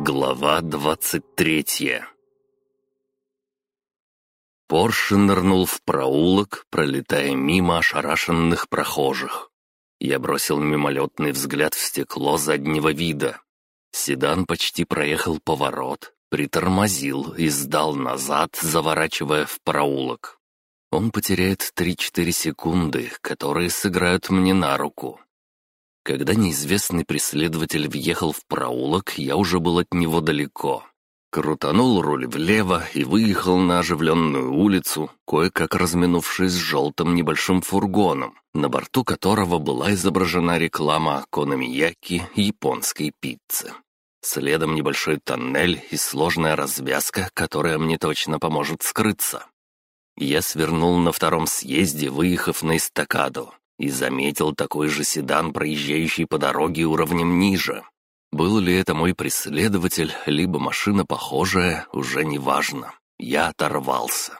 Глава двадцать третья Порше нырнул в проулок, пролетая мимо ошарашенных прохожих. Я бросил мимолетный взгляд в стекло заднего вида. Седан почти проехал поворот, притормозил и сдал назад, заворачивая в проулок. Он потеряет три-четыре секунды, которые сыграют мне на руку. Когда неизвестный преследователь въехал в проулок, я уже был от него далеко. Крутанул руль влево и выехал на оживленную улицу, кое-как разминувшись с желтым небольшим фургоном, на борту которого была изображена реклама Кономияки японской пиццы. Следом небольшой тоннель и сложная развязка, которая мне точно поможет скрыться. Я свернул на втором съезде, выехав на эстакаду, и заметил такой же седан, проезжающий по дороге уровнем ниже. Был ли это мой преследователь, либо машина похожая, уже не важно. Я оторвался.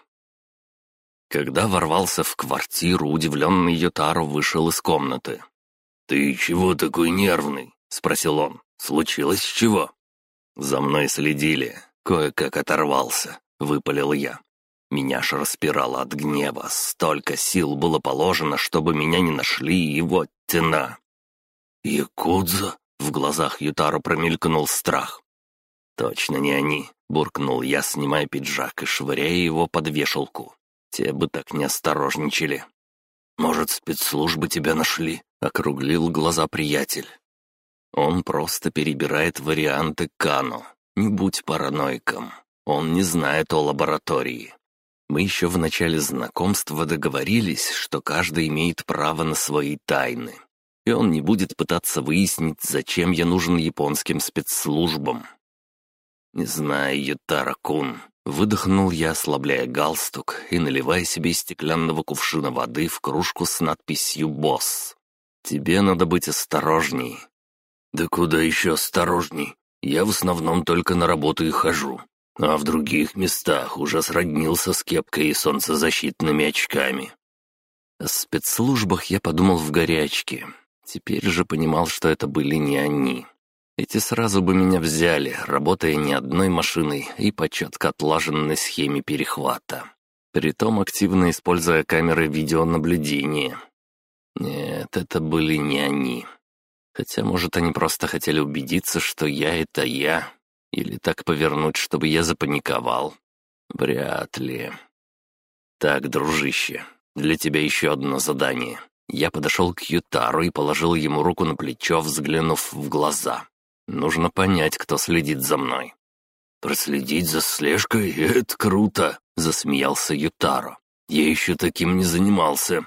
Когда ворвался в квартиру, удивленный Ютаро вышел из комнаты. «Ты чего такой нервный?» — спросил он. «Случилось чего?» «За мной следили. Кое-как оторвался», — выпалил я. Меня аж распирало от гнева. Столько сил было положено, чтобы меня не нашли, и вот тена. «Якудза?» — в глазах Ютару промелькнул страх. «Точно не они», — буркнул я, снимая пиджак и швыряя его под вешалку. Те бы так не осторожничали. «Может, спецслужбы тебя нашли?» — округлил глаза приятель. «Он просто перебирает варианты Кано. Не будь параноиком. Он не знает о лаборатории. Мы еще в начале знакомства договорились, что каждый имеет право на свои тайны. И он не будет пытаться выяснить, зачем я нужен японским спецслужбам. Не знаю, Ютара-кун. Выдохнул я, ослабляя галстук и наливая себе из стеклянного кувшина воды в кружку с надписью «Босс». «Тебе надо быть осторожней». «Да куда еще осторожней? Я в основном только на работу и хожу а в других местах уже сроднился с кепкой и солнцезащитными очками. О спецслужбах я подумал в горячке. Теперь же понимал, что это были не они. Эти сразу бы меня взяли, работая не одной машиной и по четко отлаженной схеме перехвата. Притом активно используя камеры видеонаблюдения. Нет, это были не они. Хотя, может, они просто хотели убедиться, что я — это я, или так повернуть, чтобы я запаниковал? Вряд ли. Так, дружище, для тебя еще одно задание. Я подошел к Ютару и положил ему руку на плечо, взглянув в глаза. Нужно понять, кто следит за мной. «Проследить за слежкой — это круто!» — засмеялся Ютаро. «Я еще таким не занимался».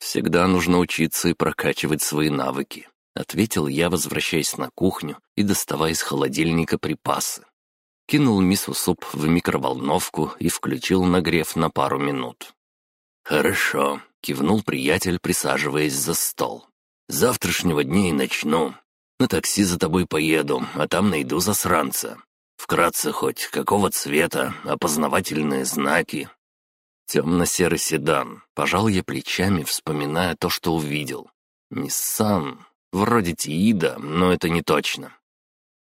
«Всегда нужно учиться и прокачивать свои навыки. Ответил я, возвращаясь на кухню и доставая из холодильника припасы. Кинул мису суп в микроволновку и включил нагрев на пару минут. «Хорошо», — кивнул приятель, присаживаясь за стол. «Завтрашнего дня и начну. На такси за тобой поеду, а там найду засранца. Вкратце хоть, какого цвета, опознавательные знаки». Темно-серый седан. Пожал я плечами, вспоминая то, что увидел. «Ниссан, Вроде Тиида, но это не точно.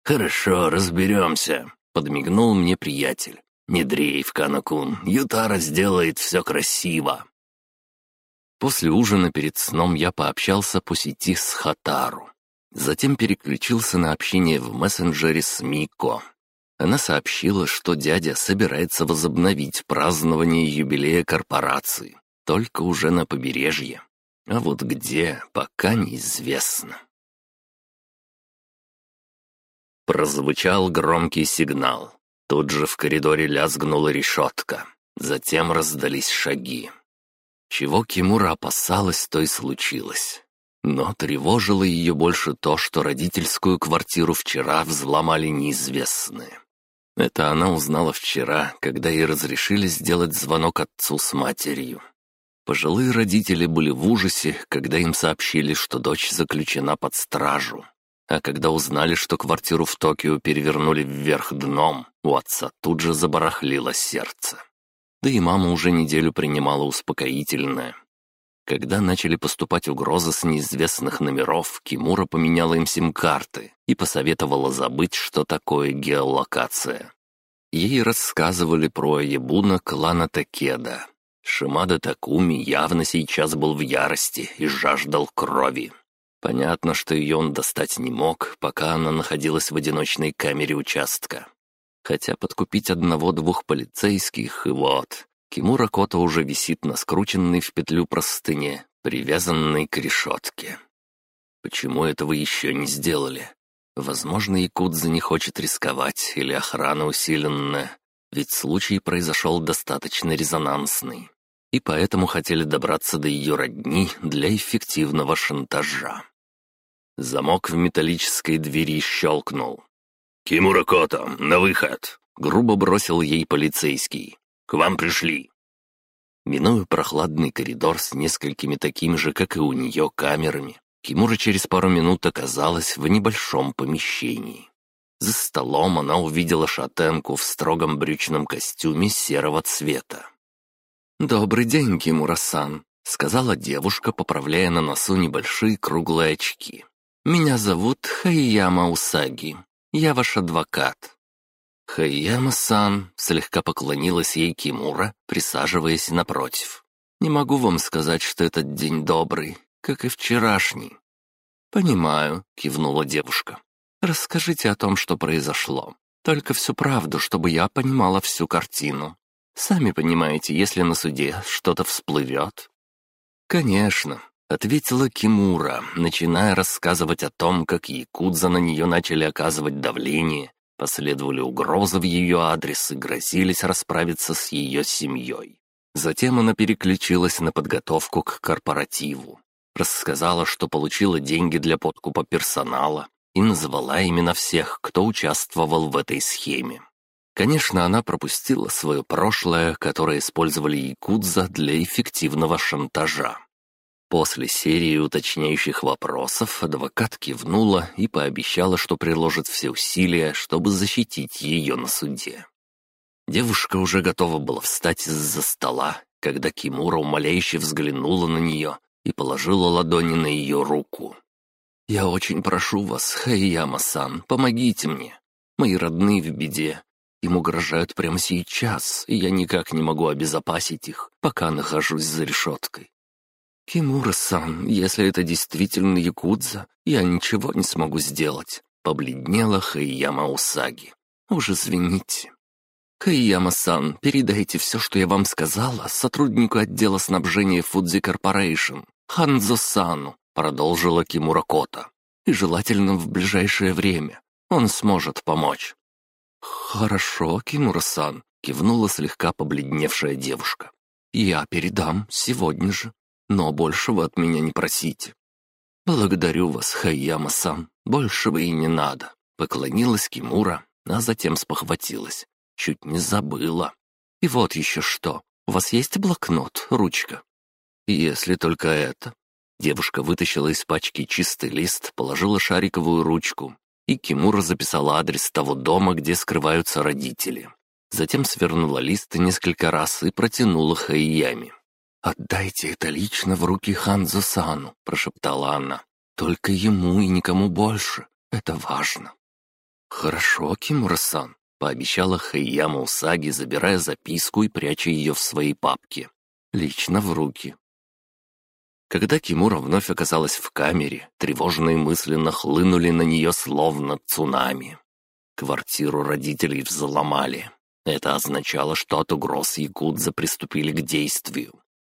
«Хорошо, разберемся», — подмигнул мне приятель. «Не дрейф, Канакун, Ютара сделает все красиво». После ужина перед сном я пообщался по сети с Хатару. Затем переключился на общение в мессенджере с Мико. Она сообщила, что дядя собирается возобновить празднование юбилея корпорации, только уже на побережье. А вот где, пока неизвестно. Прозвучал громкий сигнал. Тут же в коридоре лязгнула решетка. Затем раздались шаги. Чего Кимура опасалась, то и случилось. Но тревожило ее больше то, что родительскую квартиру вчера взломали неизвестные. Это она узнала вчера, когда ей разрешили сделать звонок отцу с матерью. Пожилые родители были в ужасе, когда им сообщили, что дочь заключена под стражу. А когда узнали, что квартиру в Токио перевернули вверх дном, у отца тут же забарахлило сердце. Да и мама уже неделю принимала успокоительное. Когда начали поступать угрозы с неизвестных номеров, Кимура поменяла им сим-карты и посоветовала забыть, что такое геолокация. Ей рассказывали про Ебуна клана Такеда. Шимада Такуми явно сейчас был в ярости и жаждал крови. Понятно, что ее он достать не мог, пока она находилась в одиночной камере участка. Хотя подкупить одного-двух полицейских, и вот, Кимура Кота уже висит на скрученной в петлю простыне, привязанной к решетке. Почему этого еще не сделали? Возможно, Якудза не хочет рисковать, или охрана усиленная, ведь случай произошел достаточно резонансный, и поэтому хотели добраться до ее родни для эффективного шантажа. Замок в металлической двери щелкнул. «Кимура Кото, на выход!» — грубо бросил ей полицейский. «К вам пришли!» Минуя прохладный коридор с несколькими такими же, как и у нее, камерами, Кимура через пару минут оказалась в небольшом помещении. За столом она увидела шатенку в строгом брючном костюме серого цвета. «Добрый день, Кимура-сан», — сказала девушка, поправляя на носу небольшие круглые очки. «Меня зовут Хайяма Усаги. Я ваш адвокат». «Хайяма-сан», — слегка поклонилась ей Кимура, присаживаясь напротив. «Не могу вам сказать, что этот день добрый, как и вчерашний». «Понимаю», — кивнула девушка. «Расскажите о том, что произошло. Только всю правду, чтобы я понимала всю картину. Сами понимаете, если на суде что-то всплывет». «Конечно», — ответила Кимура, начиная рассказывать о том, как якудза на нее начали оказывать давление, последовали угрозы в ее адрес и грозились расправиться с ее семьей. Затем она переключилась на подготовку к корпоративу. Рассказала, что получила деньги для подкупа персонала и назвала имена всех, кто участвовал в этой схеме. Конечно, она пропустила свое прошлое, которое использовали якудза для эффективного шантажа. После серии уточняющих вопросов адвокат кивнула и пообещала, что приложит все усилия, чтобы защитить ее на суде. Девушка уже готова была встать из-за стола, когда Кимура умоляюще взглянула на нее и положила ладони на ее руку. «Я очень прошу вас, Хайяма-сан, помогите мне. Мои родные в беде. Им угрожают прямо сейчас, и я никак не могу обезопасить их, пока нахожусь за решеткой. «Кимура-сан, если это действительно Якудза, я ничего не смогу сделать», — побледнела Хайяма Усаги. «Уж извините». «Хайяма-сан, передайте все, что я вам сказала, сотруднику отдела снабжения Фудзи Корпорейшн, Ханзо-сану», — продолжила Кимура Кота. «И желательно в ближайшее время. Он сможет помочь». «Хорошо, Кимура-сан», — кивнула слегка побледневшая девушка. «Я передам сегодня же, но большего от меня не просите». «Благодарю вас, Хайяма-сан, большего и не надо», — поклонилась Кимура, а затем спохватилась. Чуть не забыла. «И вот еще что. У вас есть блокнот, ручка?» «Если только это». Девушка вытащила из пачки чистый лист, положила шариковую ручку, и Кимура записала адрес того дома, где скрываются родители. Затем свернула лист несколько раз и протянула Хайями. «Отдайте это лично в руки Ханзо-сану», — прошептала она. «Только ему и никому больше. Это важно». «Хорошо, Кимура-сан», — пообещала Хайяма Усаги, забирая записку и пряча ее в своей папке. «Лично в руки. Когда Кимура вновь оказалась в камере, тревожные мысли нахлынули на нее словно цунами. Квартиру родителей взломали. Это означало, что от угроз Якудза приступили к действию.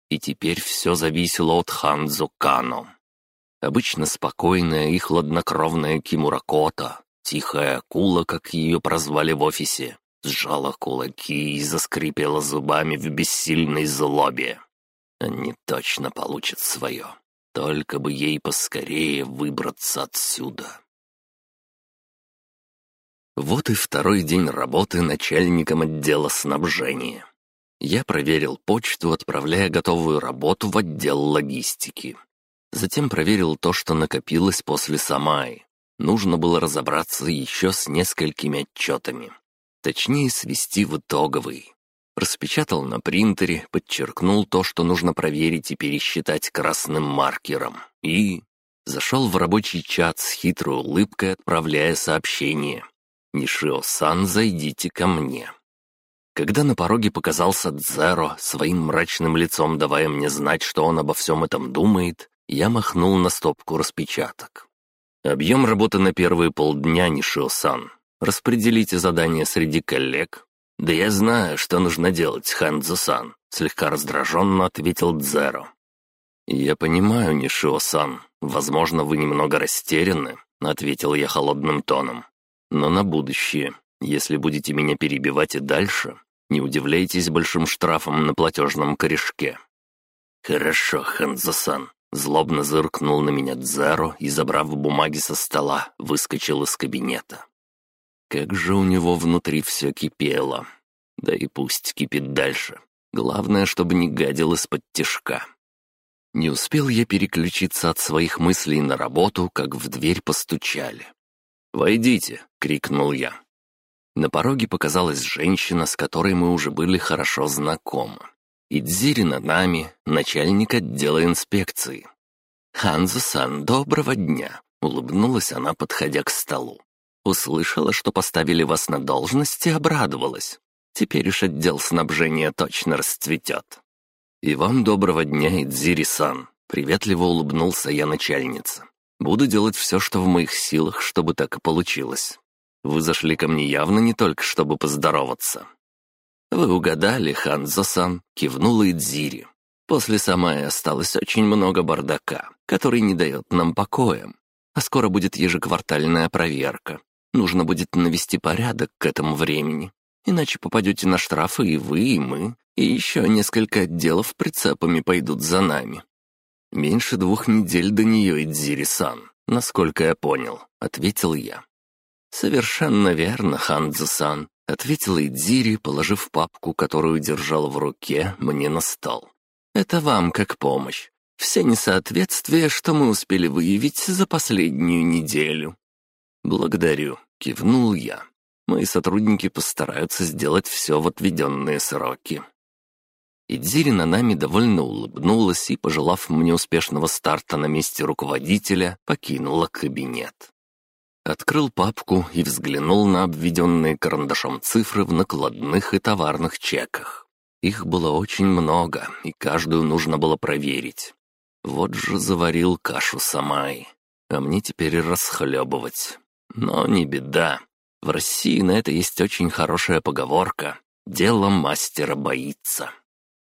И теперь все зависело от Ханзо Кано. Обычно спокойная и хладнокровная Кимура Кота, тихая акула, как ее прозвали в офисе, сжала кулаки и заскрипела зубами в бессильной злобе. Они точно получат свое. Только бы ей поскорее выбраться отсюда. Вот и второй день работы начальником отдела снабжения. Я проверил почту, отправляя готовую работу в отдел логистики. Затем проверил то, что накопилось после Самаи. Нужно было разобраться еще с несколькими отчетами. Точнее, свести в итоговый. Распечатал на принтере, подчеркнул то, что нужно проверить и пересчитать красным маркером, и... Зашел в рабочий чат с хитрой улыбкой, отправляя сообщение. «Нишио-сан, зайдите ко мне». Когда на пороге показался Дзеро, своим мрачным лицом давая мне знать, что он обо всем этом думает, я махнул на стопку распечаток. «Объем работы на первые полдня, Нишио-сан. Распределите задания среди коллег, «Да я знаю, что нужно делать, Ханзо-сан», — слегка раздраженно ответил Дзеро. «Я понимаю, Нишио-сан, возможно, вы немного растеряны», — ответил я холодным тоном. «Но на будущее, если будете меня перебивать и дальше, не удивляйтесь большим штрафом на платежном корешке». «Хорошо, Ханзо-сан», — злобно зыркнул на меня Дзеро и, забрав бумаги со стола, выскочил из кабинета. Как же у него внутри все кипело. Да и пусть кипит дальше. Главное, чтобы не гадил из-под тишка. Не успел я переключиться от своих мыслей на работу, как в дверь постучали. «Войдите!» — крикнул я. На пороге показалась женщина, с которой мы уже были хорошо знакомы. Идзири нами, начальник отдела инспекции. «Ханзо-сан, доброго дня!» — улыбнулась она, подходя к столу. Услышала, что поставили вас на должность и обрадовалась. Теперь уж отдел снабжения точно расцветет. И вам доброго дня, Идзири-сан. Приветливо улыбнулся я начальнице. Буду делать все, что в моих силах, чтобы так и получилось. Вы зашли ко мне явно не только, чтобы поздороваться. Вы угадали, Ханзо-сан, кивнула Идзири. После Самая осталось очень много бардака, который не дает нам покоя. А скоро будет ежеквартальная проверка, Нужно будет навести порядок к этому времени, иначе попадете на штрафы и вы, и мы, и еще несколько отделов прицепами пойдут за нами. Меньше двух недель до нее, Идзири-сан, насколько я понял, — ответил я. «Совершенно верно, Ханзо-сан», — ответила Идзири, положив папку, которую держал в руке, мне на стол. «Это вам как помощь. Все несоответствия, что мы успели выявить за последнюю неделю». «Благодарю», — кивнул я. «Мои сотрудники постараются сделать все в отведенные сроки». Идзирина нами довольно улыбнулась и, пожелав мне успешного старта на месте руководителя, покинула кабинет. Открыл папку и взглянул на обведенные карандашом цифры в накладных и товарных чеках. Их было очень много, и каждую нужно было проверить. Вот же заварил кашу Самай, а мне теперь расхлебывать. Но не беда. В России на это есть очень хорошая поговорка «Дело мастера боится».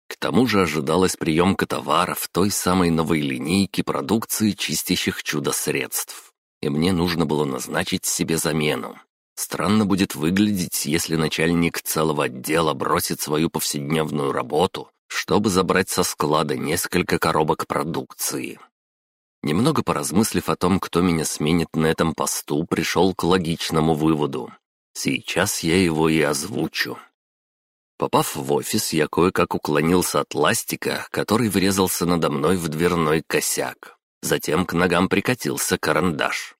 К тому же ожидалась приемка товаров той самой новой линейки продукции чистящих чудо-средств. И мне нужно было назначить себе замену. Странно будет выглядеть, если начальник целого отдела бросит свою повседневную работу, чтобы забрать со склада несколько коробок продукции. Немного поразмыслив о том, кто меня сменит на этом посту, пришел к логичному выводу. Сейчас я его и озвучу. Попав в офис, я кое-как уклонился от ластика, который врезался надо мной в дверной косяк. Затем к ногам прикатился карандаш.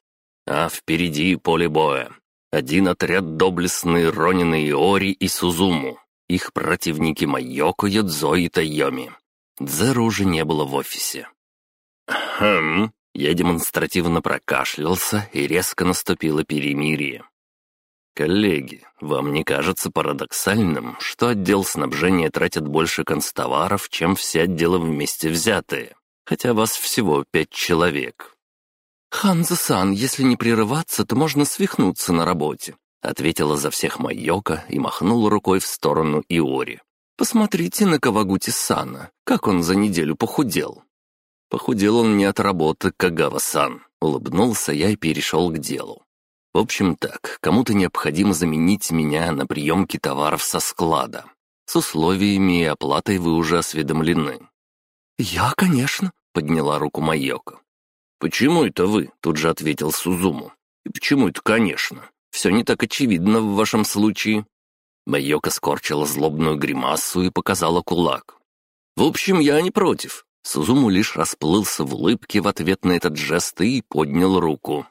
А впереди поле боя. Один отряд доблестные Ронины Иори и Сузуму. Их противники Майоко, Йодзо и Тайоми. Дзеру уже не было в офисе. «Хм...» Я демонстративно прокашлялся, и резко наступило перемирие. «Коллеги, вам не кажется парадоксальным, что отдел снабжения тратит больше констоваров, чем все отделы вместе взятые, хотя вас всего пять человек?» «Ханзо-сан, если не прерываться, то можно свихнуться на работе», ответила за всех Майока и махнула рукой в сторону Иори. «Посмотрите на Кавагути-сана, как он за неделю похудел. Похудел он не от работы, Кагава-сан. Улыбнулся я и перешел к делу. В общем так, кому-то необходимо заменить меня на приемке товаров со склада. С условиями и оплатой вы уже осведомлены. «Я, конечно», — подняла руку Майоко. «Почему это вы?» — тут же ответил Сузуму. «И почему это, конечно? Все не так очевидно в вашем случае». Майока скорчила злобную гримасу и показала кулак. «В общем, я не против. Сузуму лишь расплылся в улыбке в ответ на этот жест и поднял руку.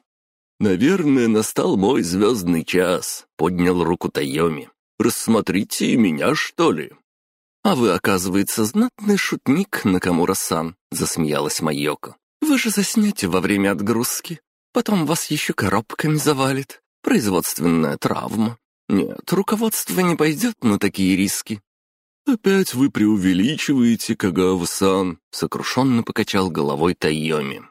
«Наверное, настал мой звездный час», — поднял руку Тайоми. «Рассмотрите меня, что ли?» «А вы, оказывается, знатный шутник, Накамура-сан», — засмеялась Майоко. «Вы же заснете во время отгрузки. Потом вас еще коробками завалит. Производственная травма. Нет, руководство не пойдет на такие риски». «Опять вы преувеличиваете, Кагава-сан», — сокрушенно покачал головой Тайоми.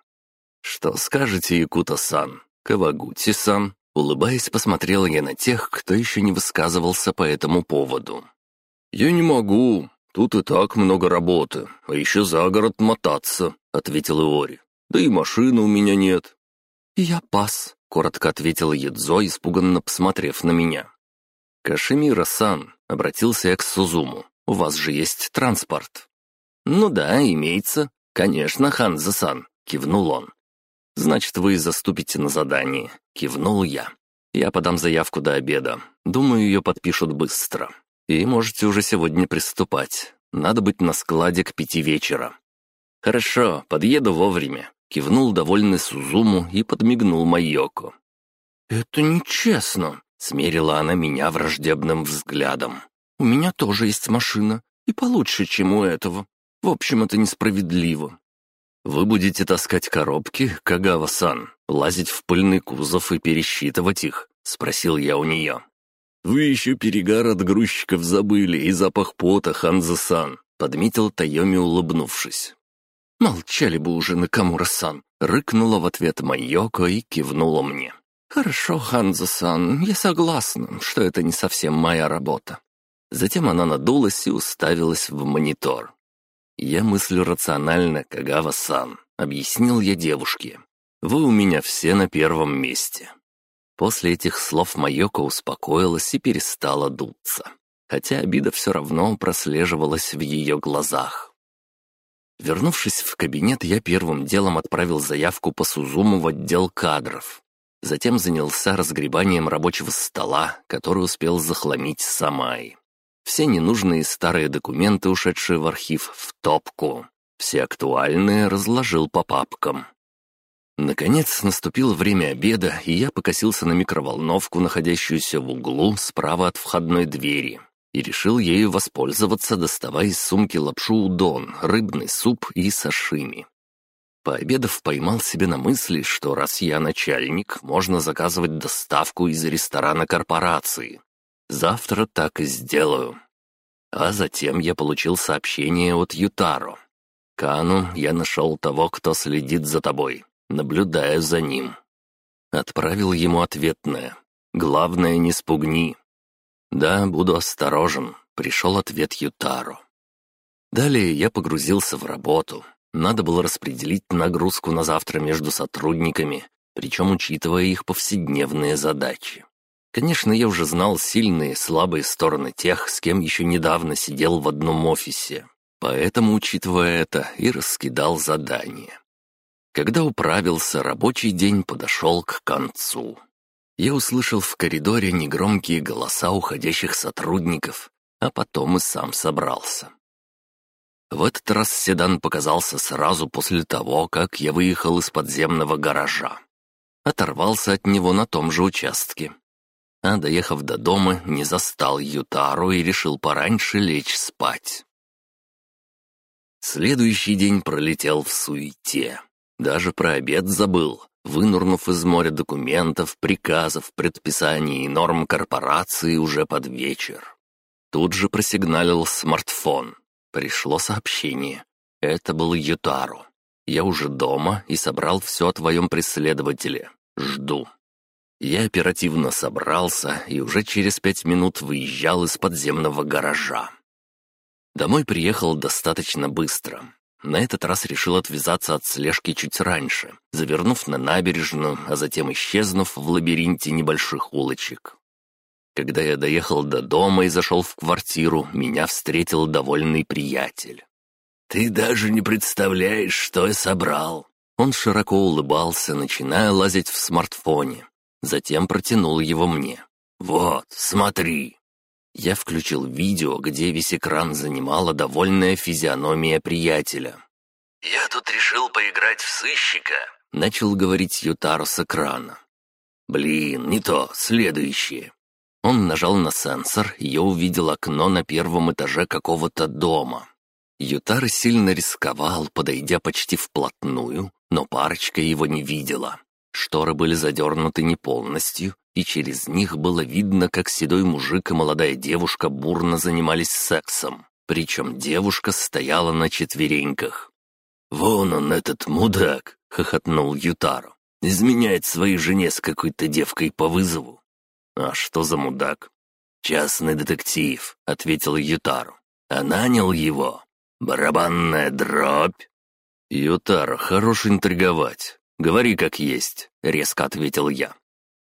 «Что скажете, Якута-сан? Кавагути-сан?» Улыбаясь, посмотрел я на тех, кто еще не высказывался по этому поводу. «Я не могу. Тут и так много работы, а еще за город мотаться», — ответил Иори. «Да и машины у меня нет». «Я пас», — коротко ответила Едзо, испуганно посмотрев на меня. «Кашемира-сан», — обратился я к Сузуму, — «у вас же есть транспорт». «Ну да, имеется. Конечно, Ханза-сан», — кивнул он. «Значит, вы заступите на задание», — кивнул я. «Я подам заявку до обеда. Думаю, ее подпишут быстро. И можете уже сегодня приступать. Надо быть на складе к пяти вечера». «Хорошо, подъеду вовремя», — кивнул довольный Сузуму и подмигнул Майоко. «Это нечестно», — смерила она меня враждебным взглядом. «У меня тоже есть машина, и получше, чем у этого. В общем, это несправедливо. «Вы будете таскать коробки, Кагава-сан, лазить в пыльный кузов и пересчитывать их?» — спросил я у нее. «Вы еще перегар от грузчиков забыли и запах пота, Ханза-сан», — подметил Тайоми, улыбнувшись. «Молчали бы уже, Накамура-сан», — рыкнула в ответ Майоко и кивнула мне. «Хорошо, Ханза-сан, я согласна, что это не совсем моя работа». Затем она надулась и уставилась в монитор. «Я мыслю рационально, Кагава-сан», — объяснил я девушке. «Вы у меня все на первом месте». После этих слов Майоко успокоилась и перестала дуться, хотя обида все равно прослеживалась в ее глазах. Вернувшись в кабинет, я первым делом отправил заявку по Сузуму в отдел кадров. Затем занялся разгребанием рабочего стола, который успел захламить Самай. Все ненужные старые документы, ушедшие в архив, в топку. Все актуальные разложил по папкам. Наконец наступило время обеда, и я покосился на микроволновку, находящуюся в углу справа от входной двери, и решил ею воспользоваться, доставая из сумки лапшу удон, рыбный суп и сашими. Пообедав, поймал себе на мысли, что раз я начальник, можно заказывать доставку из ресторана корпорации. Завтра так и сделаю. А затем я получил сообщение от Ютаро. «Кану, я нашел того, кто следит за тобой. Наблюдаю за ним». Отправил ему ответное. «Главное, не спугни». «Да, буду осторожен», — пришел ответ Ютаро. Далее я погрузился в работу. Надо было распределить нагрузку на завтра между сотрудниками, причем учитывая их повседневные задачи. Конечно, я уже знал сильные и слабые стороны тех, с кем еще недавно сидел в одном офисе. Поэтому, учитывая это, и раскидал задания. Когда управился, рабочий день подошел к концу. Я услышал в коридоре негромкие голоса уходящих сотрудников, а потом и сам собрался. В этот раз седан показался сразу после того, как я выехал из подземного гаража. Оторвался от него на том же участке, а доехав до дома, не застал Ютару и решил пораньше лечь спать. Следующий день пролетел в суете. Даже про обед забыл, вынурнув из моря документов, приказов, предписаний и норм корпорации уже под вечер. Тут же просигналил смартфон. Пришло сообщение. Это был Ютару. «Я уже дома и собрал все о твоем преследователе. Жду». Я оперативно собрался и уже через пять минут выезжал из подземного гаража. Домой приехал достаточно быстро. На этот раз решил отвязаться от слежки чуть раньше, завернув на набережную, а затем исчезнув в лабиринте небольших улочек. Когда я доехал до дома и зашел в квартиру, меня встретил довольный приятель. «Ты даже не представляешь, что я собрал!» Он широко улыбался, начиная лазить в смартфоне. Затем протянул его мне. «Вот, смотри». Я включил видео, где весь экран занимала довольная физиономия приятеля. «Я тут решил поиграть в сыщика», — начал говорить Ютаро с экрана. «Блин, не то, следующее. Он нажал на сенсор, и я увидел окно на первом этаже какого-то дома. Ютара сильно рисковал, подойдя почти вплотную, но парочка его не видела. Шторы были задернуты не полностью, и через них было видно, как седой мужик и молодая девушка бурно занимались сексом. Причем девушка стояла на четвереньках. «Вон он, этот мудак!» — хохотнул Ютаро. «Изменяет своей жене с какой-то девкой по вызову». «А что за мудак?» «Частный детектив», — ответил Ютаро. «А нанял его. Барабанная дробь». «Ютаро, хорош интриговать. Говори как есть», — резко ответил я.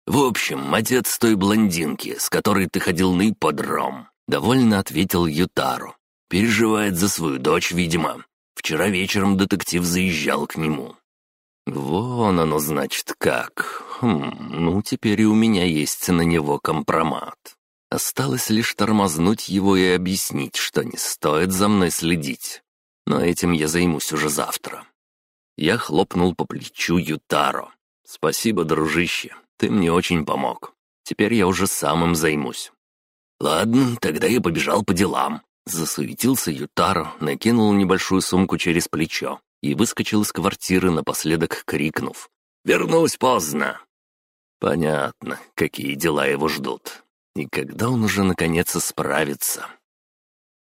«В общем, отец той блондинки, с которой ты ходил на ипподром», — довольно ответил Ютару. «Переживает за свою дочь, видимо. Вчера вечером детектив заезжал к нему». «Вон оно, значит, как. Хм, ну, теперь и у меня есть на него компромат. Осталось лишь тормознуть его и объяснить, что не стоит за мной следить. Но этим я займусь уже завтра». Я хлопнул по плечу Ютаро. «Спасибо, дружище. Ты мне очень помог. Теперь я уже сам им займусь». «Ладно, тогда я побежал по делам». Засуетился Ютаро, накинул небольшую сумку через плечо и выскочил из квартиры, напоследок крикнув. «Вернусь поздно!» Понятно, какие дела его ждут. И когда он уже наконец справится.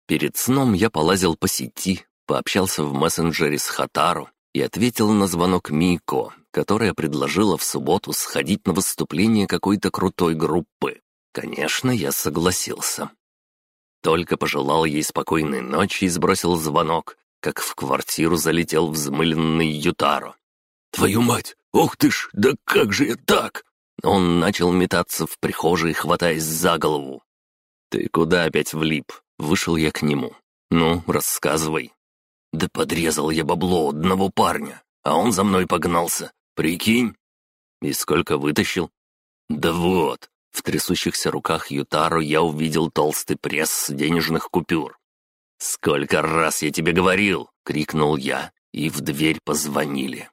Перед сном я полазил по сети, пообщался в мессенджере с Хатару и ответил на звонок Мико, которая предложила в субботу сходить на выступление какой-то крутой группы. Конечно, я согласился. Только пожелал ей спокойной ночи и сбросил звонок, как в квартиру залетел взмыленный Ютаро. «Твою мать! Ох ты ж! Да как же я так?» Он начал метаться в прихожей, хватаясь за голову. «Ты куда опять влип?» Вышел я к нему. «Ну, рассказывай». «Да подрезал я бабло одного парня, а он за мной погнался. Прикинь?» «И сколько вытащил?» «Да вот». В трясущихся руках Ютару я увидел толстый пресс денежных купюр. «Сколько раз я тебе говорил!» — крикнул я, и в дверь позвонили.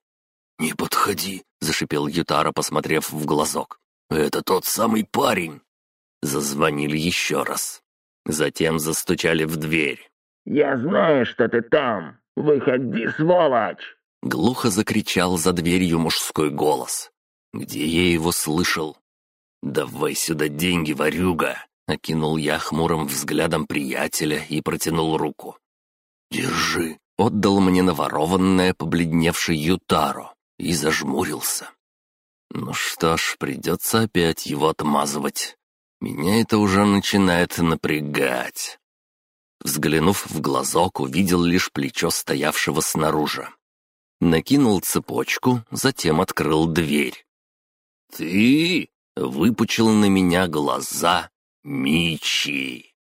«Не подходи!» — зашипел Ютара, посмотрев в глазок. «Это тот самый парень!» Зазвонили еще раз. Затем застучали в дверь. «Я знаю, что ты там! Выходи, сволочь!» Глухо закричал за дверью мужской голос. Где я его слышал? «Давай сюда деньги, ворюга!» Окинул я хмурым взглядом приятеля и протянул руку. «Держи!» — отдал мне наворованное, побледневший Ютаро и зажмурился. Ну что ж, придется опять его отмазывать. Меня это уже начинает напрягать. Взглянув в глазок, увидел лишь плечо стоявшего снаружи. Накинул цепочку, затем открыл дверь. «Ты?» — выпучил на меня глаза Мичи.